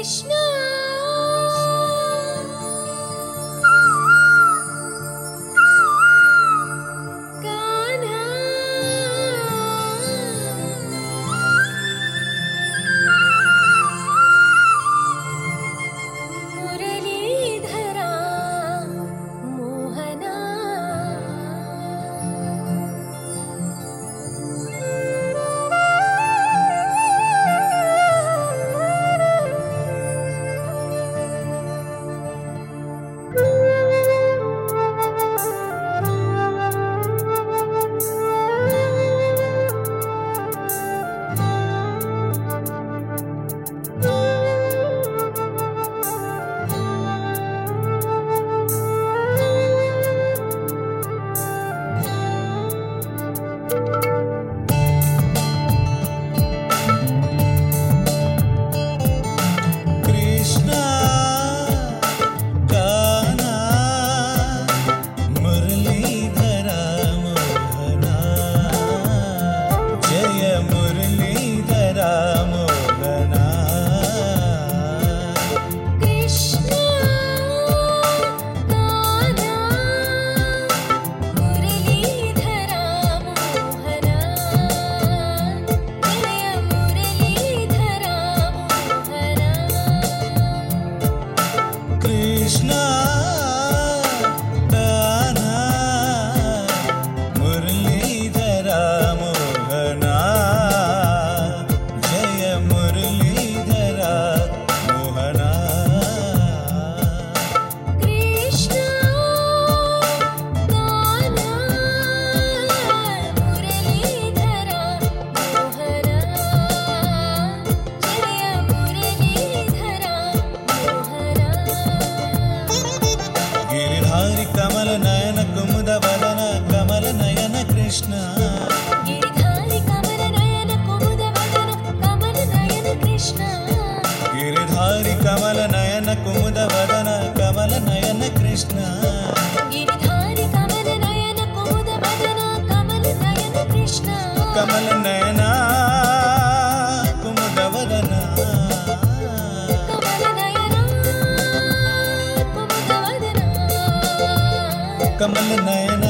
Krishna. కమల నయన కుముద వదన కమల నయన కృష్ణ. కమల నయన కుముద వదన. కమల నయన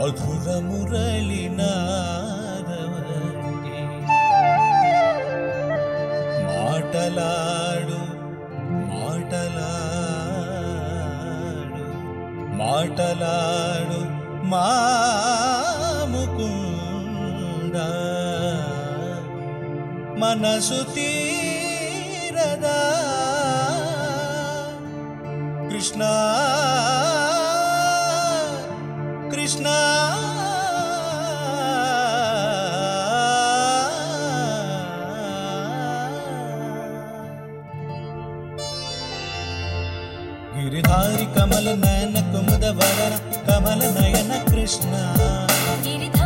ಮಧುರ ಮುರಳಿನಾರವಂತೆ ಮಾಟಲಾಡು ಮಾಟಲಾಡು ಮಾಟಲಾಡು ಮಾಮುಕುಂದ ಮನಸು ತೀರದ ಕೃಷ್ಣ गिरिधारि कमल नयन कुमुद वदन कमल नयन कृष्ण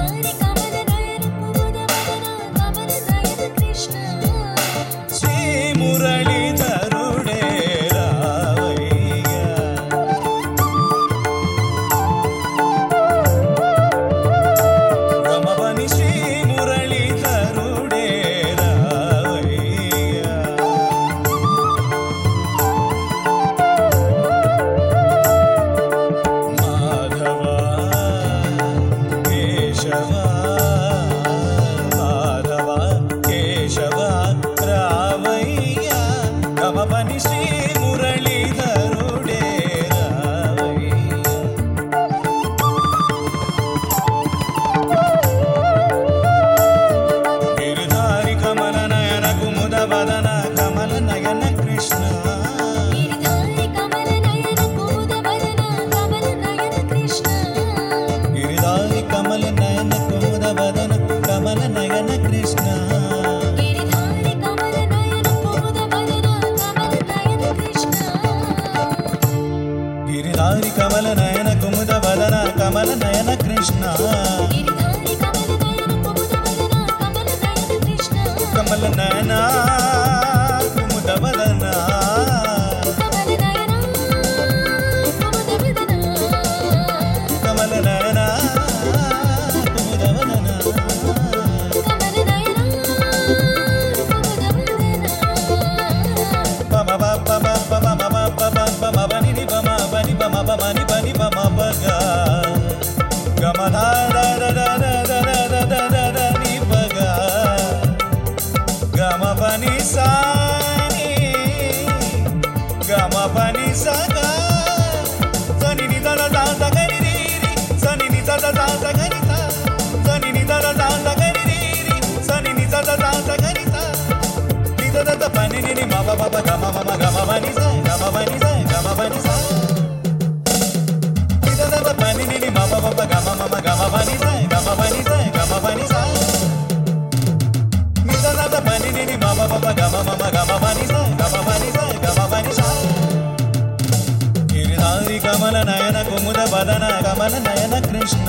కమల నయన కృష్ణ. కమల నయనా. కమల నయన కుముద బదన కమల నయన కృష్ణ.